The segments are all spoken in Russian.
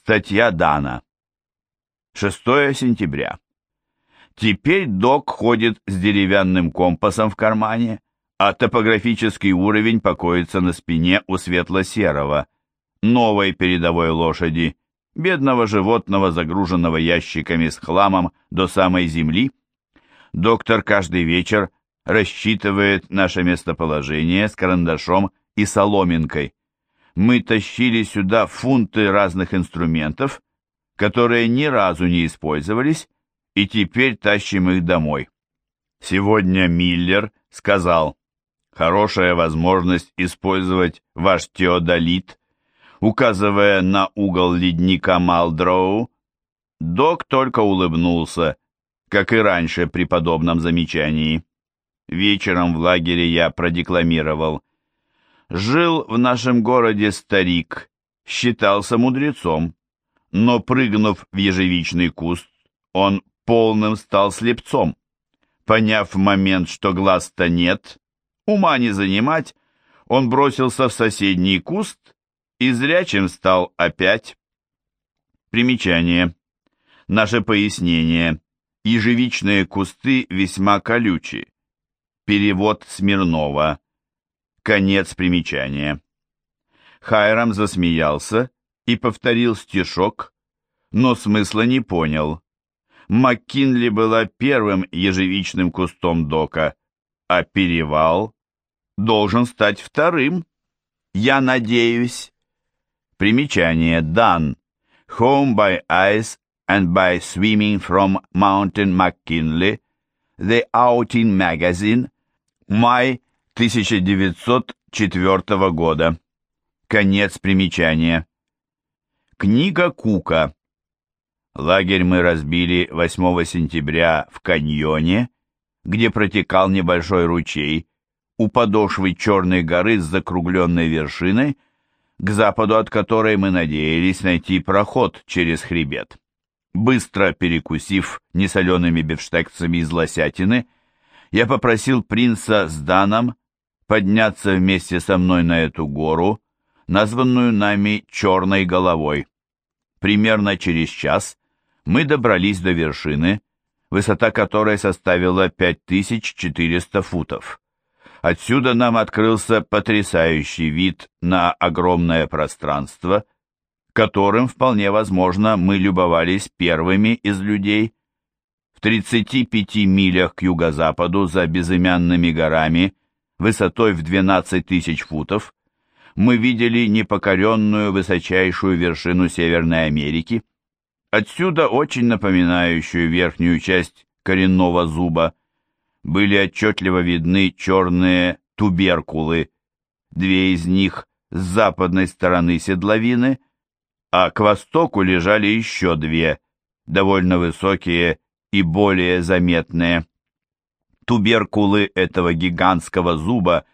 Статья Дана. 6 сентября. Теперь док ходит с деревянным компасом в кармане, а топографический уровень покоится на спине у светло-серого, новой передовой лошади, бедного животного, загруженного ящиками с хламом до самой земли. Доктор каждый вечер рассчитывает наше местоположение с карандашом и соломинкой. Мы тащили сюда фунты разных инструментов, которые ни разу не использовались, и теперь тащим их домой. Сегодня Миллер сказал, хорошая возможность использовать ваш теодолит, указывая на угол ледника Малдроу. Док только улыбнулся, как и раньше при подобном замечании. Вечером в лагере я продекламировал. Жил в нашем городе старик, считался мудрецом, но, прыгнув в ежевичный куст, он полным стал слепцом. Поняв момент, что глаз-то нет, ума не занимать, он бросился в соседний куст и зрячим стал опять. Примечание. Наше пояснение. Ежевичные кусты весьма колючие. Перевод Смирнова. Конец примечания. Хайрам засмеялся и повторил стишок, но смысла не понял. Маккинли была первым ежевичным кустом дока, а перевал должен стать вторым. Я надеюсь. Примечание. Дан. Home by ice and by swimming from Mountain McKinley. The Outing Magazine. Май 1904 года. Конец примечания. Книга Кука. Лагерь мы разбили 8 сентября в каньоне, где протекал небольшой ручей, у подошвы Черной горы с закругленной вершиной, к западу от которой мы надеялись найти проход через хребет. Быстро перекусив несолеными бифштексами из лосятины, я попросил принца с Даном подняться вместе со мной на эту гору, названную нами Черной головой. Примерно через час мы добрались до вершины, высота которой составила 5400 футов. Отсюда нам открылся потрясающий вид на огромное пространство, которым, вполне возможно, мы любовались первыми из людей. В 35 милях к юго-западу за безымянными горами высотой в 12 тысяч футов, мы видели непокоренную высочайшую вершину Северной Америки, отсюда очень напоминающую верхнюю часть коренного зуба, были отчетливо видны черные туберкулы, две из них с западной стороны седловины, а к востоку лежали еще две, довольно высокие и более заметные. Туберкулы этого гигантского зуба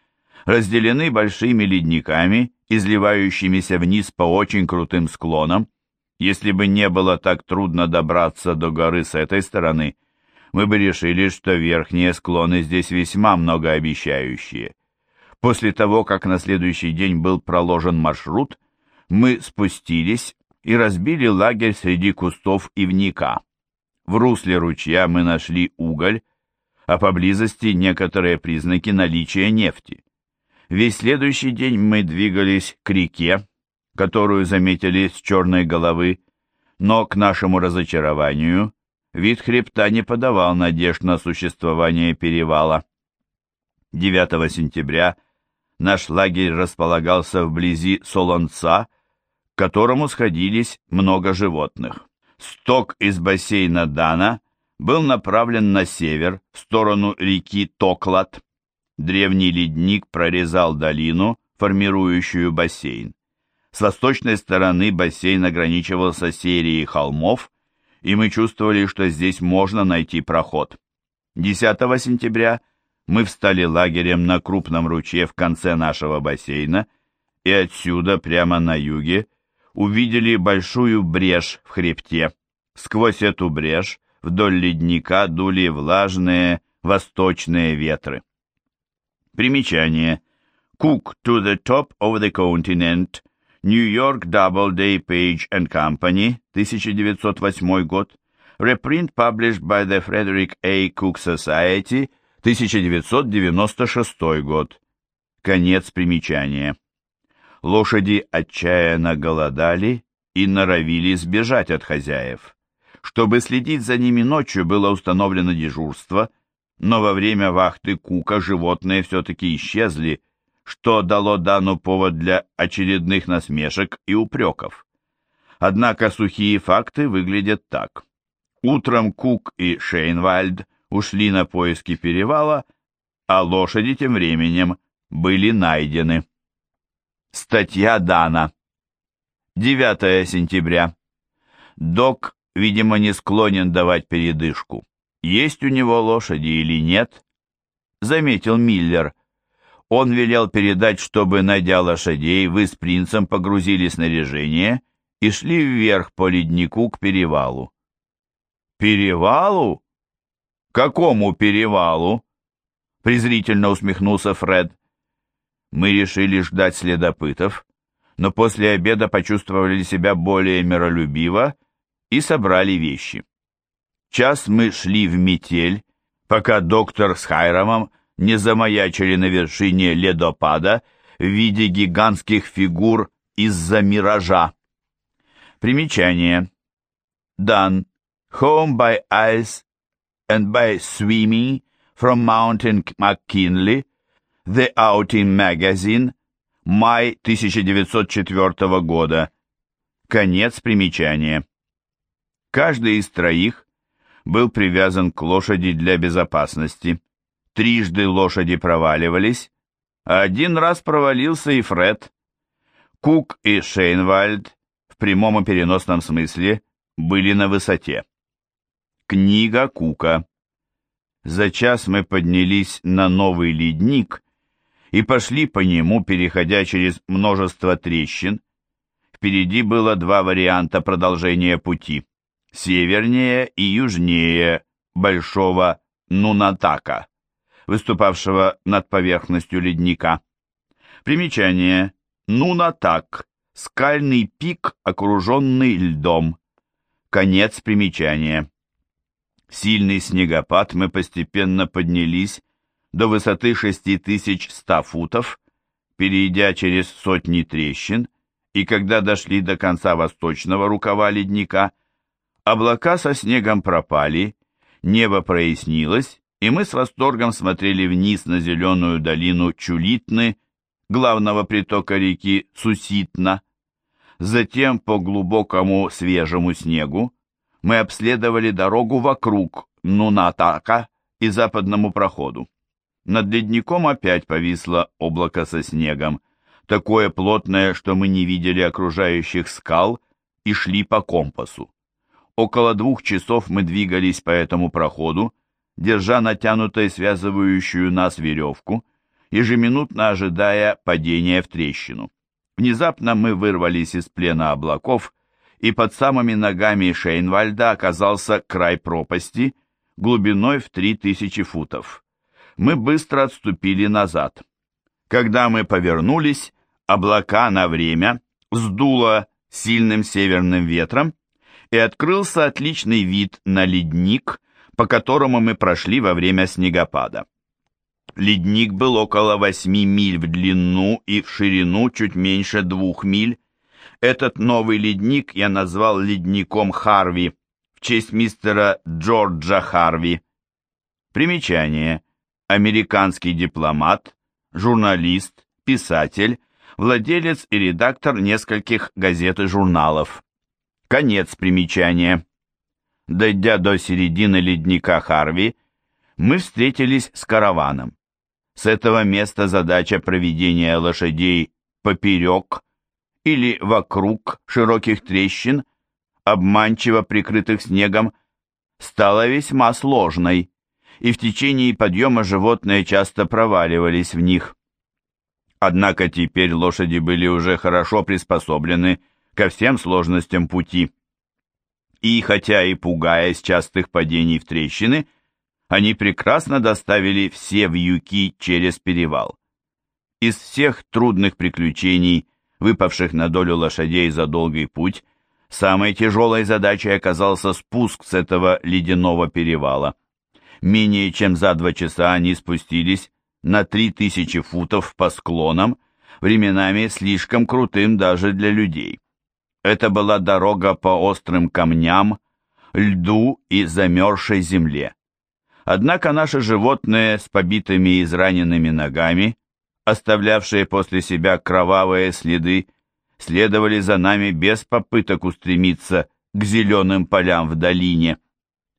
разделены большими ледниками, изливающимися вниз по очень крутым склонам. Если бы не было так трудно добраться до горы с этой стороны, мы бы решили, что верхние склоны здесь весьма многообещающие. После того, как на следующий день был проложен маршрут, мы спустились и разбили лагерь среди кустов ивника. В русле ручья мы нашли уголь, а поблизости некоторые признаки наличия нефти. Весь следующий день мы двигались к реке, которую заметили с черной головы, но, к нашему разочарованию, вид хребта не подавал надежд на существование перевала. 9 сентября наш лагерь располагался вблизи Солонца, к которому сходились много животных. Сток из бассейна Дана был направлен на север, в сторону реки Токлад. Древний ледник прорезал долину, формирующую бассейн. С восточной стороны бассейн ограничивался серией холмов, и мы чувствовали, что здесь можно найти проход. 10 сентября мы встали лагерем на крупном ручье в конце нашего бассейна, и отсюда, прямо на юге, увидели большую брешь в хребте. Сквозь эту брешь вдоль ледника дули влажные восточные ветры. Примечание. Cook to the top of the continent. New York Doubleday Page and Company, 1908 год, reprint published by the Frederick A. Cook Society, 1996 год. Конец примечания. Лошади отчаянно голодали и норовили сбежать от хозяев. Чтобы следить за ними ночью, было установлено дежурство, но во время вахты Кука животные все-таки исчезли, что дало Дану повод для очередных насмешек и упреков. Однако сухие факты выглядят так. Утром Кук и Шейнвальд ушли на поиски перевала, а лошади тем временем были найдены. Статья Дана. 9 сентября. Док, видимо, не склонен давать передышку. Есть у него лошади или нет? Заметил Миллер. Он велел передать, чтобы, найдя лошадей, вы с принцем погрузили снаряжение и шли вверх по леднику к перевалу. «Перевалу? Какому перевалу?» презрительно усмехнулся Фред. Мы решили ждать следопытов, но после обеда почувствовали себя более миролюбиво и собрали вещи. Час мы шли в метель, пока доктор с Хайрамом не замаячили на вершине ледопада в виде гигантских фигур из-за миража. Примечание. Дан. Home by ice and by swimming from Mountain McKinley, The Outing Magazine, май 1904 года. Конец примечания. Каждый из троих был привязан к лошади для безопасности. Трижды лошади проваливались, а один раз провалился и Фред. Кук и Шейнвальд в прямом и переносном смысле были на высоте. Книга Кука. За час мы поднялись на новый ледник и пошли по нему, переходя через множество трещин. Впереди было два варианта продолжения пути. Севернее и южнее Большого Нунатака, выступавшего над поверхностью ледника. Примечание. Нунатак. Скальный пик, окруженный льдом. Конец примечания сильный снегопад мы постепенно поднялись до высоты 6100 футов, перейдя через сотни трещин, и когда дошли до конца восточного рукава ледника, облака со снегом пропали, небо прояснилось, и мы с восторгом смотрели вниз на зеленую долину Чулитны, главного притока реки Суситна. Затем по глубокому свежему снегу мы обследовали дорогу вокруг Нунатака и западному проходу. Над ледником опять повисло облако со снегом, такое плотное, что мы не видели окружающих скал и шли по компасу. Около двух часов мы двигались по этому проходу, держа натянутой связывающую нас веревку, ежеминутно ожидая падения в трещину. Внезапно мы вырвались из плена облаков и под самыми ногами Шейнвальда оказался край пропасти глубиной в три тысячи футов. Мы быстро отступили назад. Когда мы повернулись, облака на время сдуло сильным северным ветром, и открылся отличный вид на ледник, по которому мы прошли во время снегопада. Ледник был около 8 миль в длину и в ширину чуть меньше двух миль, этот новый ледник я назвал ледником Харви в честь мистера Джорджа Харви. Примечание. Американский дипломат, журналист, писатель, владелец и редактор нескольких газет и журналов. Конец примечания. Дойдя до середины ледника Харви, мы встретились с караваном. С этого места задача проведения лошадей поперек или вокруг широких трещин, обманчиво прикрытых снегом, стала весьма сложной, и в течение подъема животные часто проваливались в них. Однако теперь лошади были уже хорошо приспособлены ко всем сложностям пути. И хотя и пугаясь частых падений в трещины, они прекрасно доставили все вьюки через перевал. Из всех трудных приключений выпавших на долю лошадей за долгий путь, самой тяжелой задачей оказался спуск с этого ледяного перевала. Менее чем за два часа они спустились на три тысячи футов по склонам, временами слишком крутым даже для людей. Это была дорога по острым камням, льду и замерзшей земле. Однако наши животные с побитыми и израненными ногами, оставлявшие после себя кровавые следы, следовали за нами без попыток устремиться к зеленым полям в долине.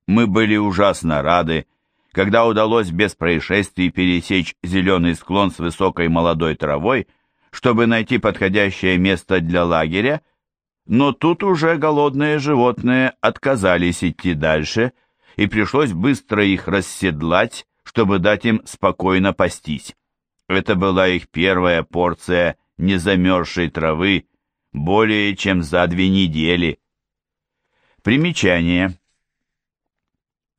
Мы были ужасно рады, когда удалось без происшествий пересечь зеленый склон с высокой молодой травой, чтобы найти подходящее место для лагеря, но тут уже голодные животные отказались идти дальше, и пришлось быстро их расседлать, чтобы дать им спокойно пастись. Это была их первая порция незамерзшей травы более чем за две недели. Примечание.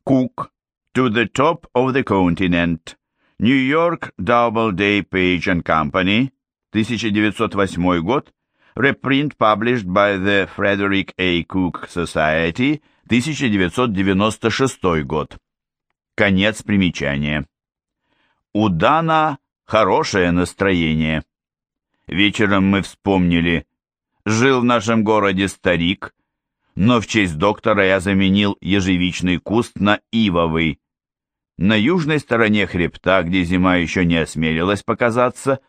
Cook. To the top of the continent. New York Doubleday Page and Company. 1908 год. Reprint published by the Frederick A. Cook Society. 1996 год. Конец примечания. У Дана хорошее настроение. Вечером мы вспомнили, жил в нашем городе старик, но в честь доктора я заменил ежевичный куст на ивовый. На южной стороне хребта, где зима еще не осмелилась показаться,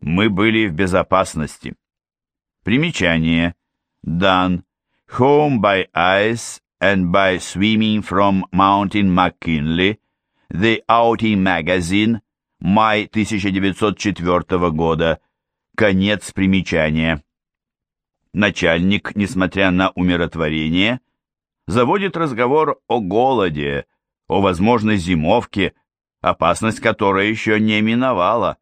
мы были в безопасности. Примечание. Done. Home by ice and by swimming from Mountain McKinley. The Outing Magazine. Май 1904 года. Конец примечания. Начальник, несмотря на умиротворение, заводит разговор о голоде, о возможной зимовке, опасность которой еще не миновала.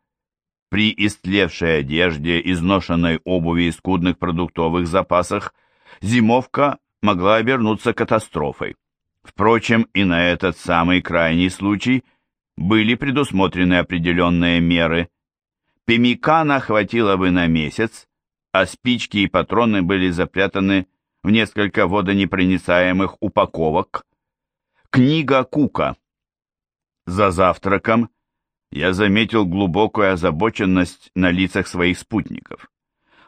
При истлевшей одежде, изношенной обуви и скудных продуктовых запасах зимовка могла обернуться катастрофой. Впрочем, и на этот самый крайний случай были предусмотрены определенные меры. Пемикана хватило бы на месяц, а спички и патроны были запрятаны в несколько водонепроницаемых упаковок. Книга Кука. За завтраком я заметил глубокую озабоченность на лицах своих спутников.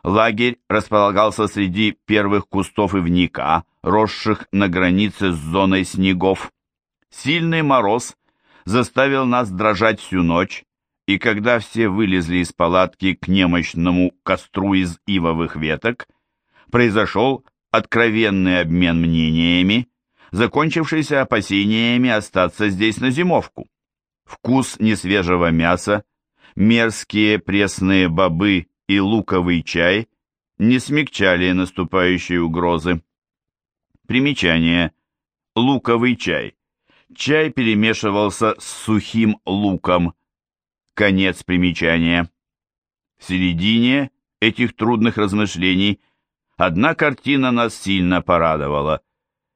Лагерь располагался среди первых кустов ивника, росших на границе с зоной снегов. Сильный мороз заставил нас дрожать всю ночь, и когда все вылезли из палатки к немощному костру из ивовых веток, произошел откровенный обмен мнениями, закончившийся опасениями остаться здесь на зимовку. Вкус несвежего мяса, мерзкие пресные бобы и луковый чай не смягчали наступающей угрозы. Примечание. Луковый чай. Чай перемешивался с сухим луком. Конец примечания. В середине этих трудных размышлений одна картина нас сильно порадовала.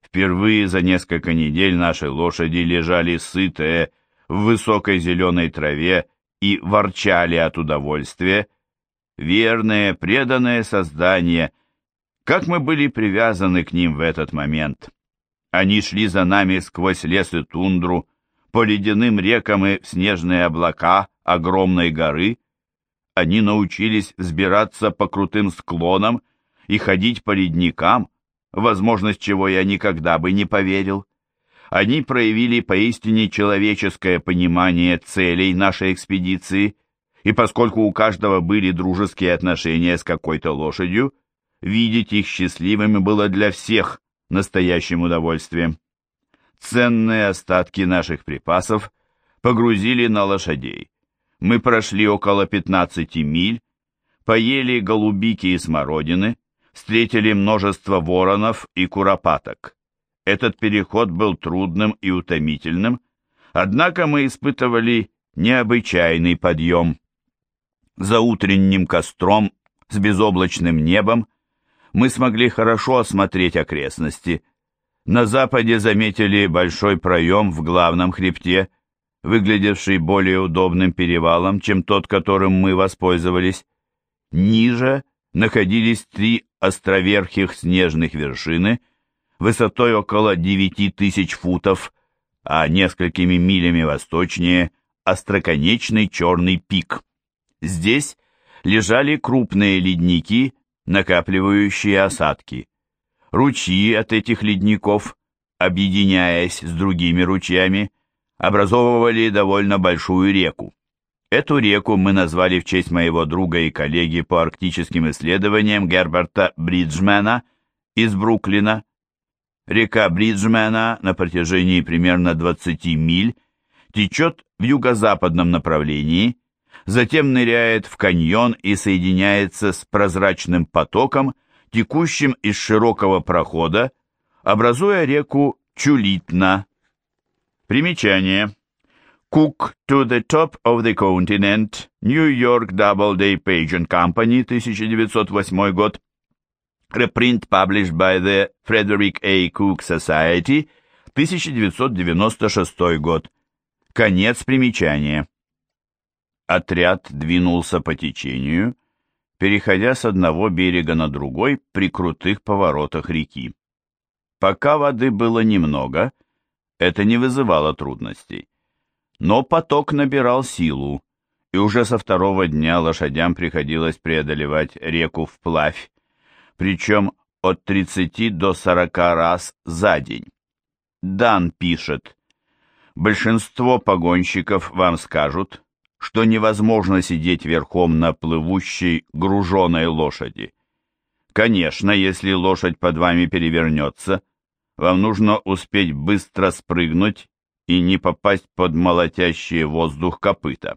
Впервые за несколько недель наши лошади лежали сытые в высокой зеленой траве и ворчали от удовольствия. Верные, преданные создания, как мы были привязаны к ним в этот момент. Они шли за нами сквозь лес и тундру, по ледяным рекам и в снежные облака огромной горы. Они научились взбираться по крутым склонам и ходить по ледникам, возможность чего я никогда бы не поверил. Они проявили поистине человеческое понимание целей нашей экспедиции, и поскольку у каждого были дружеские отношения с какой-то лошадью, видеть их счастливыми было для всех настоящим удовольствием. Ценные остатки наших припасов погрузили на лошадей. Мы прошли около 15 миль, поели голубики и смородины, встретили множество воронов и куропаток. Этот переход был трудным и утомительным, однако мы испытывали необычайный подъем. За утренним костром с безоблачным небом мы смогли хорошо осмотреть окрестности. На западе заметили большой проем в главном хребте, выглядевший более удобным перевалом, чем тот, которым мы воспользовались. Ниже находились три островерхих снежных вершины высотой около 9 тысяч футов, а несколькими милями восточнее остроконечный черный пик. Здесь лежали крупные ледники, накапливающие осадки. Ручьи от этих ледников, объединяясь с другими ручьями, образовывали довольно большую реку. Эту реку мы назвали в честь моего друга и коллеги по арктическим исследованиям Герберта Бриджмена из Бруклина. Река Бриджмена на протяжении примерно 20 миль течет в юго-западном направлении, затем ныряет в каньон и соединяется с прозрачным потоком, текущим из широкого прохода, образуя реку Чулитна. Примечание. Cook to the Top of the Continent, New York Doubleday Page and Company, 1908 год. Reprint published by the Frederick A. Cook Society, 1996 год. Конец примечания. Отряд двинулся по течению, переходя с одного берега на другой при крутых поворотах реки. Пока воды было немного, это не вызывало трудностей. Но поток набирал силу, и уже со второго дня лошадям приходилось преодолевать реку вплавь, причем от 30 до 40 раз за день. Дан пишет, большинство погонщиков вам скажут, что невозможно сидеть верхом на плывущей груженой лошади. Конечно, если лошадь под вами перевернется, вам нужно успеть быстро спрыгнуть и не попасть под молотящие воздух копыта.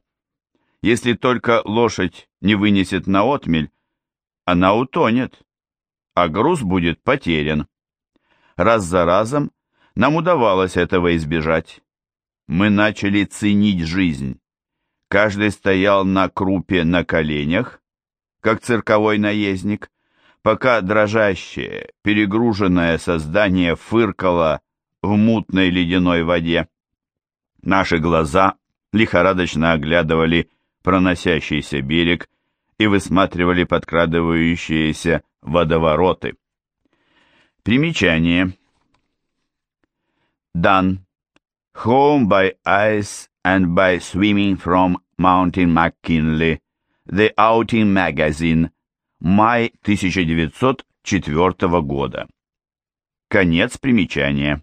Если только лошадь не вынесет на отмель, она утонет, а груз будет потерян. Раз за разом нам удавалось этого избежать. Мы начали ценить жизнь. Каждый стоял на крупе на коленях, как цирковой наездник, пока дрожащее, перегруженное создание фыркало в мутной ледяной воде. Наши глаза лихорадочно оглядывали проносящийся берег и высматривали подкрадывающиеся водовороты. Примечание. Done. Home by ice and by swimming from Mountain McKinley. The Outing Magazine. Май 1904 года. Конец примечания.